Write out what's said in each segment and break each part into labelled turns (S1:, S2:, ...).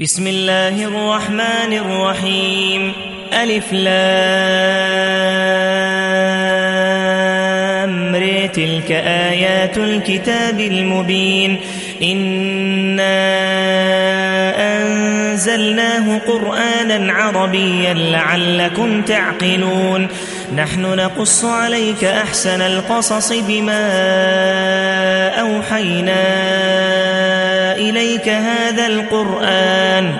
S1: بسم الله الرحمن الرحيم. ألف لام. تلك آيات الكتاب المبين. إنا أنزلناه قرآنا عربيا لعلكم تعقلون. نحن نقص عليك أحسن القصص بما أوحينا إليك هذا القرآن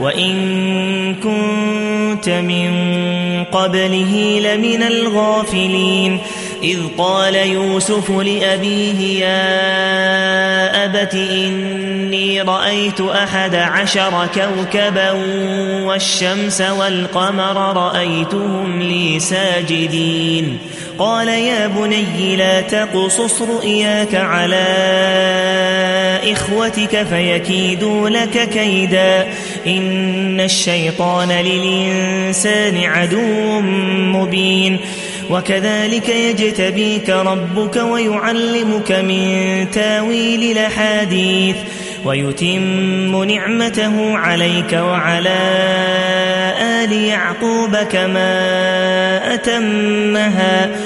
S1: وإن كنت من قبله لمن الغافلين إذ قال يوسف لأبيه يا أبت إني رأيت أحد عشر كوكبا والشمس والقمر رأيتهم لي ساجدين قال يا بني لا تقصص رؤياك على إخوتك فيكيدوا لك كيدا. إن الشيطان للإنسان عدو مبين. وكذلك يجتبيك ربك ويعلمك من تاويل الأحاديث. ويتم نعمته عليك وعلى آل يعقوب كما أتمها.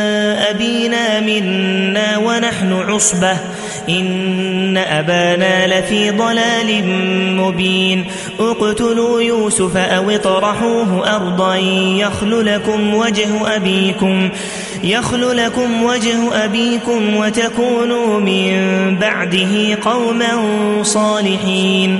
S1: أبينا منا ونحن عصبة. إن أبانا لفي ضلال مبين. اقتلوا يوسف أو اطرحوه أرضا. يخل لكم وجه أبيكم. يخل لكم وجه أبيكم وتكونوا من بعده قوما صالحين.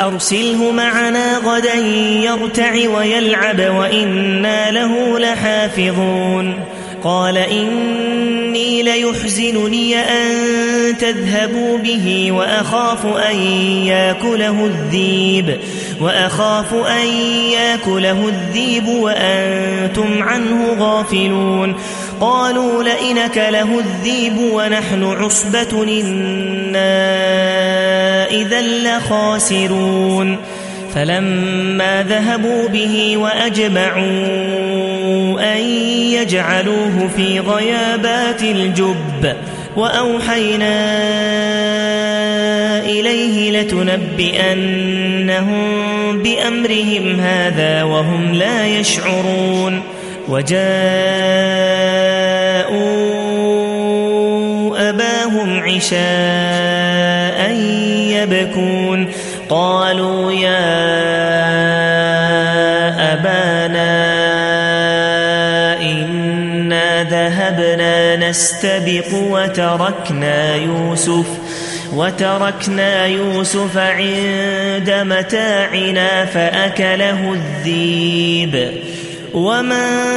S1: أرسله معنا غدا يرتع ويلعب وإنا له لحافظون. قال إني ليحزنني أن تذهبوا به وأخاف أن يأكله الذيب وأخاف أن يأكله الذيب وأنتم عنه غافلون. قالوا لئنك له الذيب ونحن عصبة إنا إذا لخاسرون. فلما ذهبوا به وأجمعوا أن يجعلوه في غيابات الجب وأوحينا إليه لتنبئنهم بأمرهم هذا وهم لا يشعرون. وجاءوا أباهم عشاء يبكون. قالوا يا أبانا إنا ذهبنا نستبق وتركنا يوسف وتركنا يوسف عند متاعنا فأكله الذيب. وما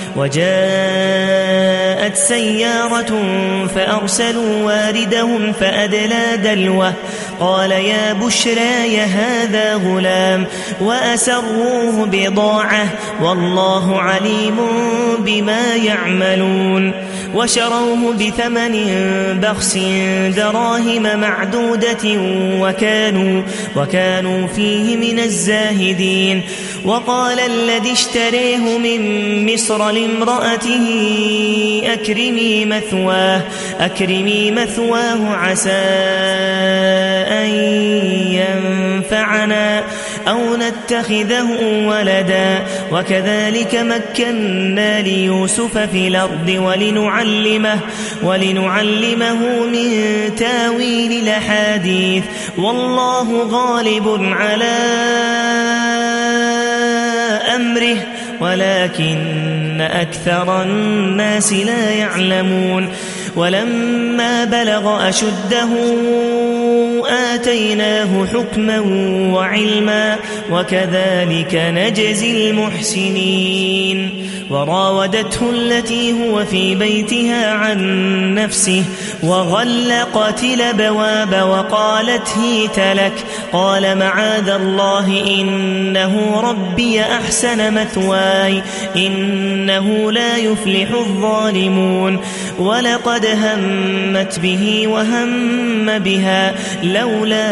S1: وجاءت سيارة فأرسلوا واردهم فأدلى دلوه. قال يا بشرى يا هذا غلام وأسروه بضاعة والله عليم بما يعملون. وشروه بثمن بخس دراهم معدودة وكانوا, وكانوا فيه من الزاهدين. وقال الذي اشتريه من مصر لامرأته أكرمي مثواه, أكرمي مثواه عسى أن ينفعنا. أو نتخذه ولدا وكذلك مكنا ليوسف في الأرض ولنعلمه, ولنعلمه من تاويل الأحاديث والله غالب على أمره ولكن أكثر الناس لا يعلمون ولما بلغ أشده آتيناه حكما وعلما وكذلك نجزي المحسنين. وراودته التي هو في بيتها عن نفسه وغلقت الابواب وقالت هيت لك. قال معاذ الله إنه ربي أحسن مثواي إنه لا يفلح الظالمون. ولقد همت به وهم بها لولا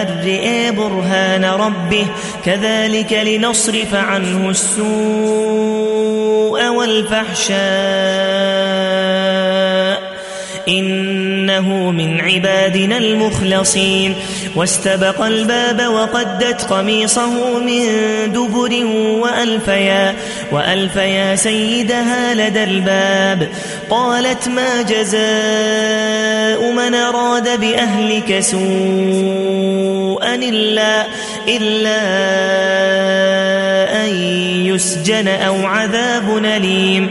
S1: أرئ برهان ربه. كذلك لنصرف عنه السوء والفحشاء. إنه من عبادنا المخلصين. واستبق الباب وقدت قميصه من دبر وألفيا, وألفيا سيدها لدى الباب. قالت ما جزاء من أراد بأهلك سوءا إلا, إلا أن يسجن أو عذاب أليم.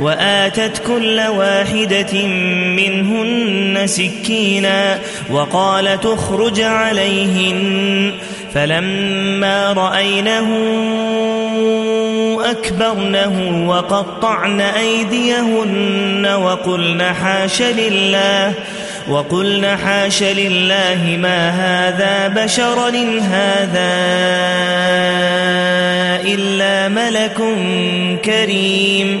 S1: وآتت كل واحدة منهن سكينا وقال تخرج عليهن فلما رأينه أكبرنه وقطعن أيديهن وقلن حاش لله وقلن حاش لله ما هذا بشر إن هذا إلا ملك كريم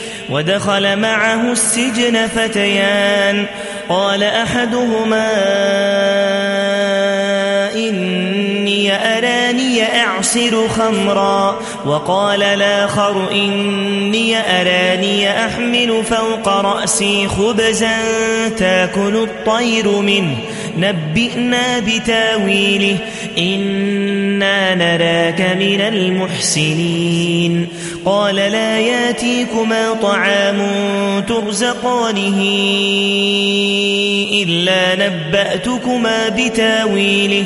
S1: ودخل معه السجن فتيان. قال أحدهما إني أراني أعصر خمرا. وقال الآخر إني أراني أحمل فوق رأسي خبزا تاكل الطير منه. نبئنا بتاويله إنا نراك من المحسنين. قال لا ياتيكما طعام ترزقانه إلا نبأتكما بتاويله.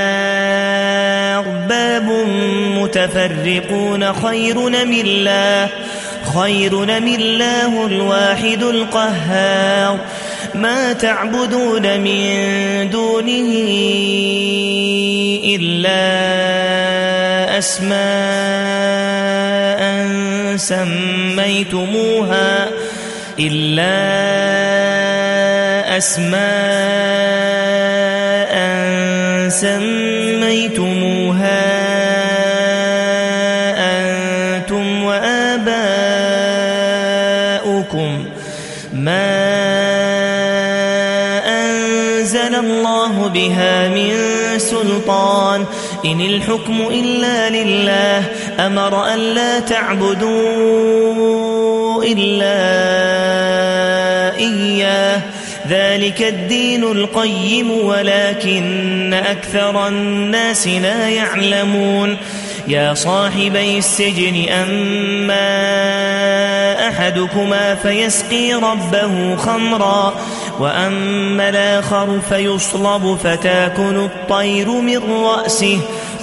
S1: أرباب متفرقون خير من الله خير من الله الواحد القهار. ما تعبدون من دونه إلا أسماء سميتموها إلا أسماء سميتموها أنتم وآباؤكم. ما أنزل الله بها من سلطان. إن الحكم إلا لله. أمر أن لا تعبدوا إلا إياه. ذلك الدين القيم ولكن أكثر الناس لا يعلمون. يا صاحبي السجن أما أحدكما فيسقي ربه خمرا وأما الآخر فيصلب فتاكل الطير من رأسه.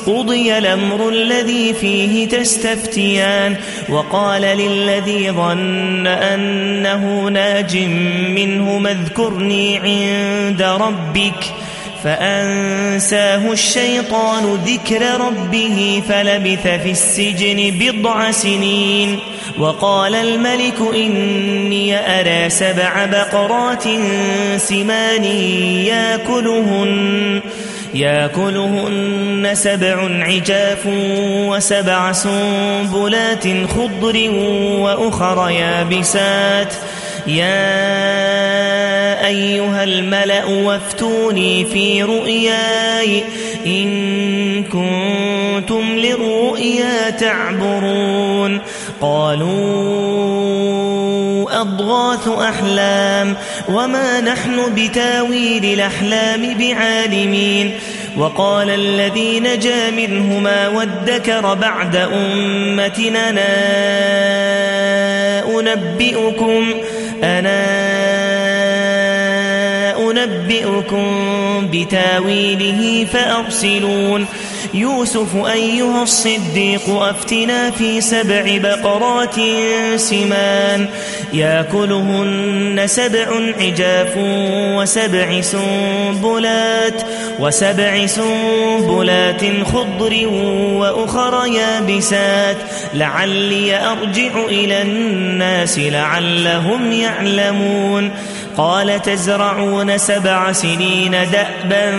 S1: قضي الأمر الذي فيه تستفتيان وقال للذي ظن أنه ناج منه اذكرني عند ربك فأنساه الشيطان ذكر ربه فلبث في السجن بضع سنين وقال الملك إني أرى سبع بقرات سمان ياكلهن ياكلهن سبع عجاف وسبع سنبلات خضر وأخر يابسات. يا أيها الملأ وافتوني في رؤياي إن كنتم للرؤيا تعبرون. قالوا أضغاث أحلام وما نحن بتاويل الأحلام بعالمين وقال الذي نجا منهما وادكر بعد أمتنا أنا أنبئكم أنا أنبئكم بتاويله فأرسلون يوسف أيها الصديق أفتنا في سبع بقرات سمان. ياكلهن سبع عجاف وسبع سنبلات وسبع سنبلات خضر وأخر يابسات. لعلي أرجع إلى الناس لعلهم يعلمون. قال تزرعون سبع سنين دأبا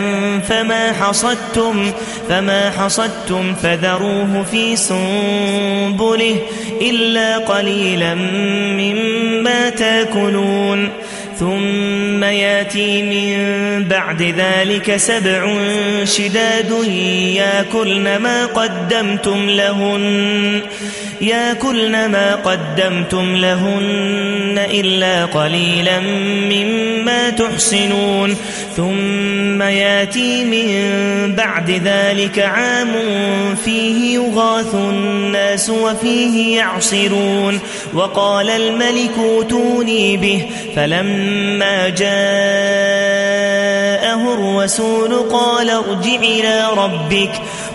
S1: فما حصدتم فما حصدتم فذروه في سنبله إلا قليلا مما تاكلون. ثم ياتي من بعد ذلك سبع شداد ياكلن ما قدمتم لهن. ياكلن ما قدمتم لهن إلا قليلا مما تحسنون ثم ياتي من بعد ذلك عام فيه يغاث الناس وفيه يعصرون وقال الملك اوتوني به فلما جاء جاءه الرسول قال ارجع إلى ربك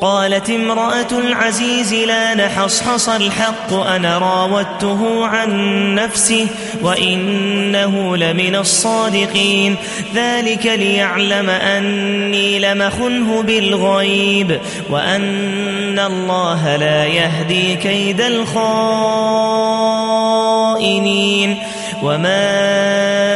S1: قالت امرأة العزيز لا نحصحص الحق أنا راودته عن نفسه وإنه لمن الصادقين. ذلك ليعلم أني لمخنه بالغيب وأن الله لا يهدي كيد الخائنين. وما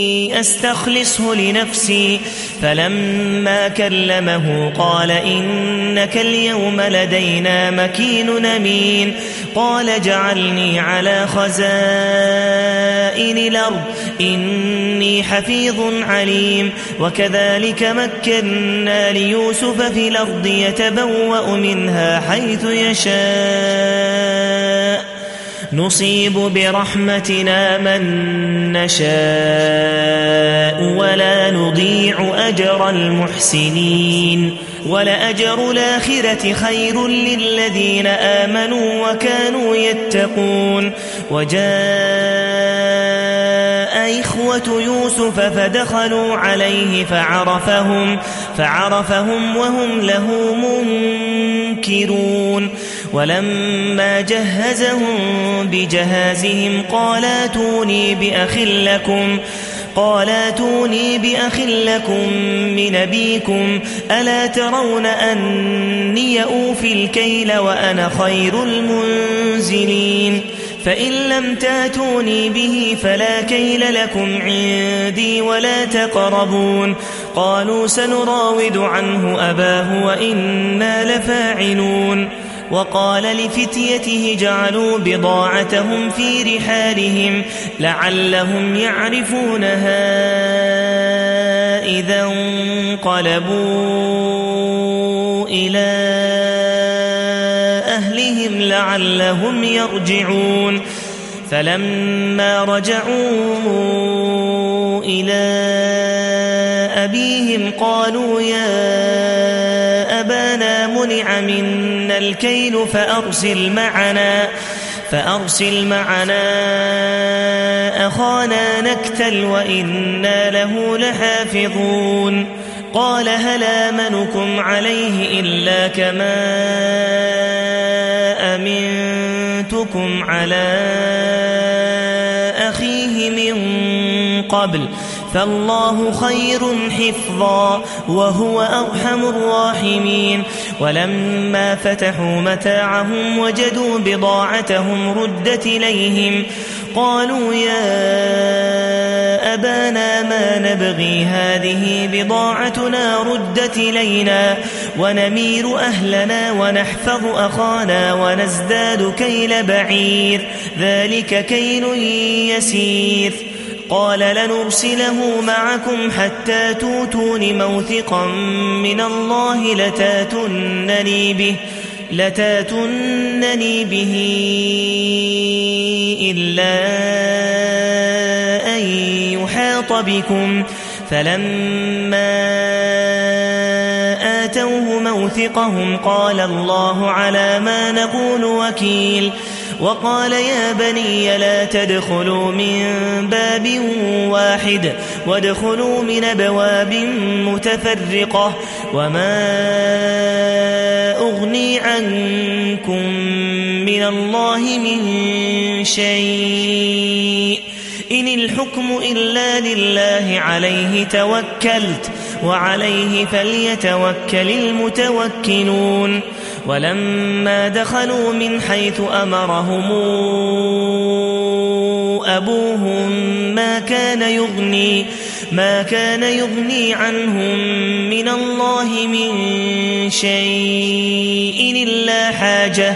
S1: أستخلصه لنفسي. فلما كلمه قال إنك اليوم لدينا مكين أمين. قال جعلني على خزائن الأرض. إني حفيظ عليم. وكذلك مكنا ليوسف في الأرض يتبوأ منها حيث يشاء. نصيب برحمتنا من نشاء ولا نضيع أجر المحسنين ولأجر الآخرة خير للذين آمنوا وكانوا يتقون وجاء إخوة يوسف فدخلوا عليه فعرفهم فعرفهم وهم له منكرون ولما جهزهم بجهازهم قال آتوني بأخ لكم قال آتوني بأخ لكم من أبيكم ألا ترون أني أوفي الكيل وأنا خير المنزلين؟ فإن لم تاتوني به فلا كيل لكم عندي ولا تقربون. قالوا سنراود عنه أباه وإنا لفاعلون. وقال لفتيته جعلوا بضاعتهم في رحالهم لعلهم يعرفونها إذا انقلبوا إلى أهلهم لعلهم يرجعون فلما رجعوا إلى أبيهم قالوا يا منع منا الكيل فأرسل معنا فأرسل معنا أخانا نكتل وإنا له لحافظون قال هل امنكم عليه إلا كما أمنتكم على أخيه من قبل فالله خير حفظا وهو أرحم الراحمين. ولما فتحوا متاعهم وجدوا بضاعتهم ردت إليهم. قالوا يا أبانا ما نبغي هذه بضاعتنا ردت إلينا. ونمير أهلنا ونحفظ أخانا ونزداد كيل بعير. ذلك كيل يسير. قال لنرسله معكم حتى توتون موثقا من الله لتاتنني به لتاتنني به إلا أن يحاط بكم. فلما آتوه موثقهم قال الله على ما نقول وكيل. وقال يا بني لا تدخلوا من باب واحد وادخلوا من أبواب متفرقة وما أغني عنكم من الله من شيء إن الحكم إلا لله عليه توكلت وعليه فليتوكل المتوكلون ولما دخلوا من حيث أمرهم أبوهم ما كان يغني ما كان يغني عنهم من الله من شيء إلا حاجة.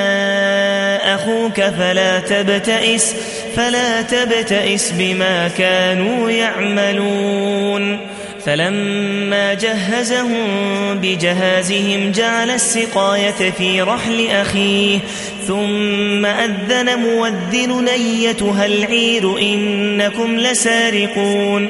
S1: أخوك فلا تبتئس فلا تبتئس بما كانوا يعملون. فلما جهزهم بجهازهم جعل السقاية في رحل أخيه ثم أذن مودن نيتها العير إنكم لسارقون.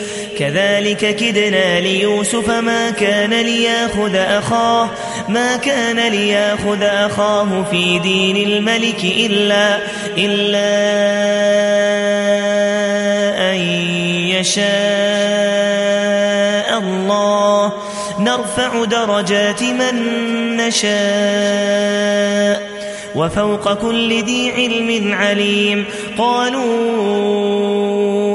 S1: كذلك كدنا ليوسف ما كان ليأخذ أخاه ما كان ليأخذ أخاه في دين الملك إلا, إلا أن يشاء الله. نرفع درجات من نشاء وفوق كل ذي علم عليم. قالوا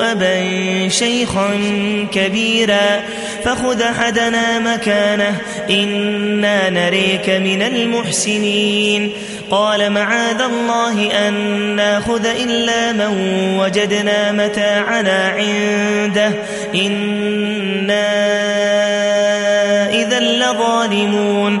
S1: أبا شيخا كبيرا فخذ حدنا مكانه إنا نريك من المحسنين. قال معاذ الله أن نأخذ إلا من وجدنا متاعنا عنده. إنا إذا لظالمون.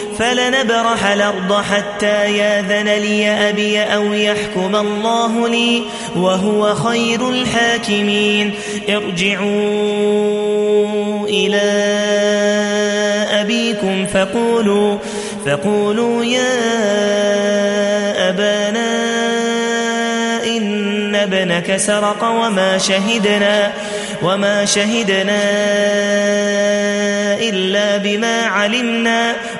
S1: فلنبرح الأرض حتى ياذن لي أبي أو يحكم الله لي وهو خير الحاكمين. ارجعوا إلى أبيكم فقولوا فقولوا يا أبانا إن ابنك سرق وما شهدنا وما شهدنا إلا بما علمنا.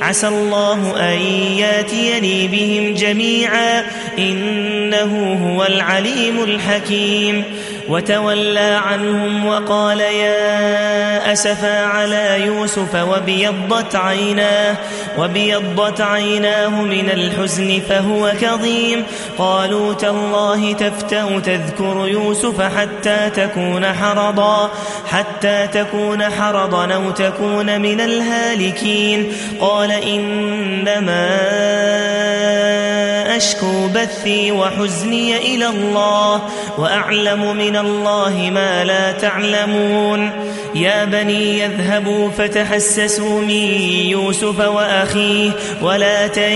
S1: عسى الله أن ياتيني بهم جميعا إنه هو العليم الحكيم. وتولى عنهم وقال يا أسفا على يوسف وبيضت عيناه, وبيضت عيناه من الحزن فهو كظيم. قالوا تالله تفتأ تذكر يوسف حتى تكون حرضا حتى تكون حرضا أو تكون من الهالكين. قال إنما أشكو بثي وحزني إلى الله وأعلم من الله ما لا تعلمون. يا بني يذهبوا فتحسسوا من يوسف وأخيه ولا تيأسوا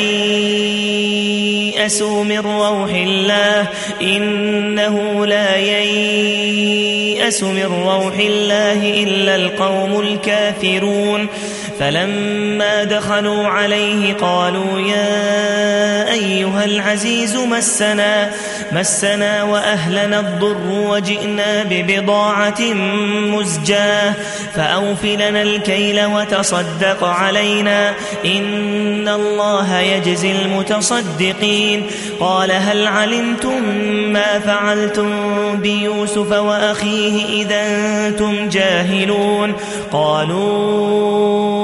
S1: من روح الله إنه لا ييأس من روح الله إلا القوم الكافرون. فلما دخلوا عليه قالوا يا أيها العزيز مسنا مسنا وأهلنا الضر وجئنا ببضاعة مزجاة فأوفلنا الكيل وتصدق علينا إن الله يجزي المتصدقين. قال هل علمتم ما فعلتم بيوسف وأخيه إذا أنتم جاهلون؟ قالوا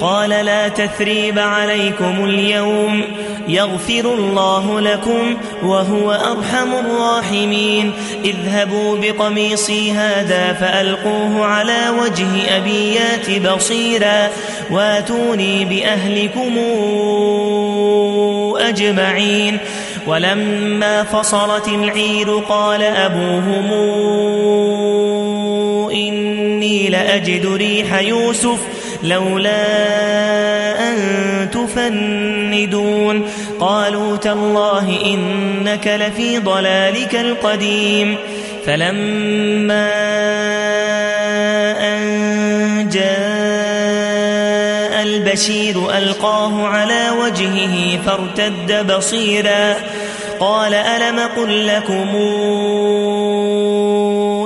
S1: قال لا تثريب عليكم اليوم يغفر الله لكم وهو أرحم الراحمين اذهبوا بقميصي هذا فألقوه على وجه أبيات بصيرا واتوني بأهلكم أجمعين ولما فصلت العير قال أبوهم إني لأجد ريح يوسف لولا أن تفندون. قالوا تالله إنك لفي ضلالك القديم. فلما أن جاء البشير ألقاه على وجهه فارتد بصيرا. قال ألم قل لكم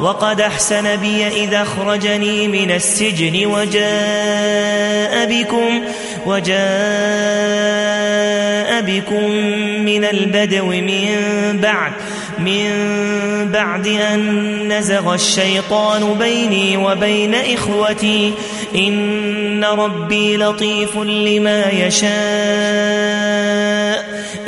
S1: وقد أحسن بي إذا أخرجني من السجن وجاء بكم وجاء بكم من البدو من بعد من بعد أن نزغ الشيطان بيني وبين إخوتي. إن ربي لطيف لما يشاء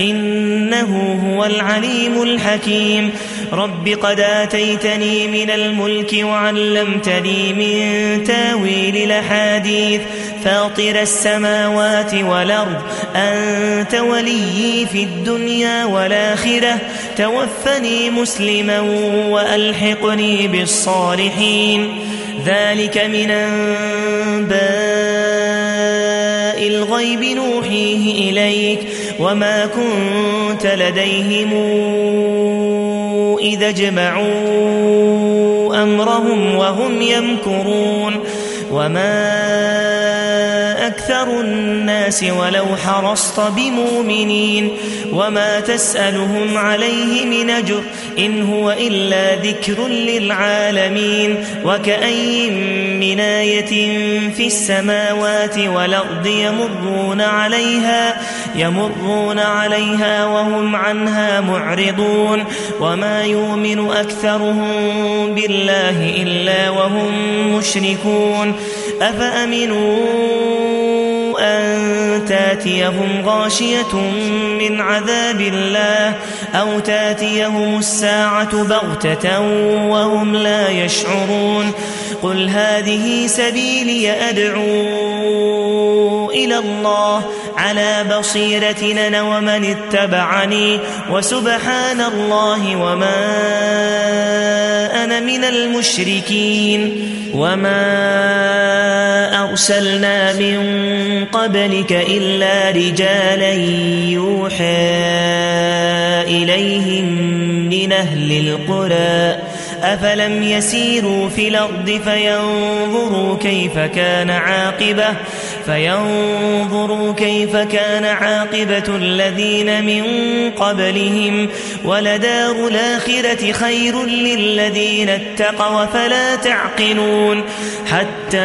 S1: إنه هو العليم الحكيم. رب قد آتيتني من الملك وعلمتني من تأويل الأحاديث. فاطر السماوات والأرض أنت ولي في الدنيا والآخرة. توفني مسلما وألحقني بالصالحين. ذلك من أنباء الغيب نوحيه إليك. وما كنت لديهم إذا جمعوا أمرهم وهم يمكرون وما أكثر الناس ولو حرصت بمؤمنين وما تسألهم عليه من أجر إن هو إلا ذكر للعالمين وكأي من آية في السماوات والأرض يمرون عليها يمرون عليها وهم عنها معرضون وما يؤمن أكثرهم بالله إلا وهم مشركون أفأمنوا أن تاتيهم غاشية من عذاب الله أو تاتيهم الساعة بغتة وهم لا يشعرون قل هذه سبيلي أدعو إلى الله على بصيرة ومن اتبعني وسبحان الله وما أنا من المشركين وما أرسلنا من قبلك إلا رجالا يوحى إليهم من أهل القرى أفلم يسيروا في الأرض فينظروا كيف كان عاقبة فينظروا كيف كان عاقبة الذين من قبلهم ولدار الآخرة خير للذين اتقوا فلا تعقلون حتى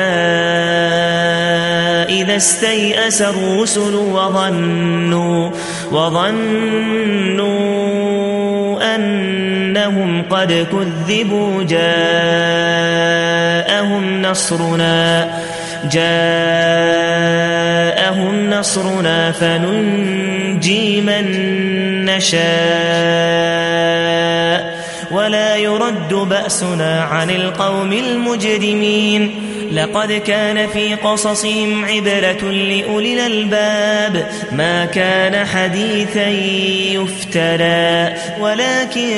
S1: إذا استيأس الرسل وظنوا وظنوا أنهم قد كذبوا جاءهم نصرنا جاءهم نصرنا فننجي من نشاء. ولا يرد بأسنا عن القوم المجرمين. لقد كان في قصصهم عبرة لأولي الألباب. ما كان حديثا يفترى. ولكن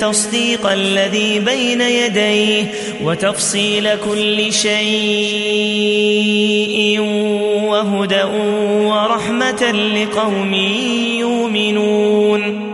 S1: تصديق الذي بين يديه وتفصيل كل شيء وهدى ورحمة لقوم يؤمنون.